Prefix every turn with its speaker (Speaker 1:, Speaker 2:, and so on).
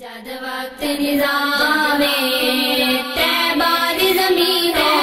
Speaker 1: जद वक्त निजामे तैबा ज़मीन है।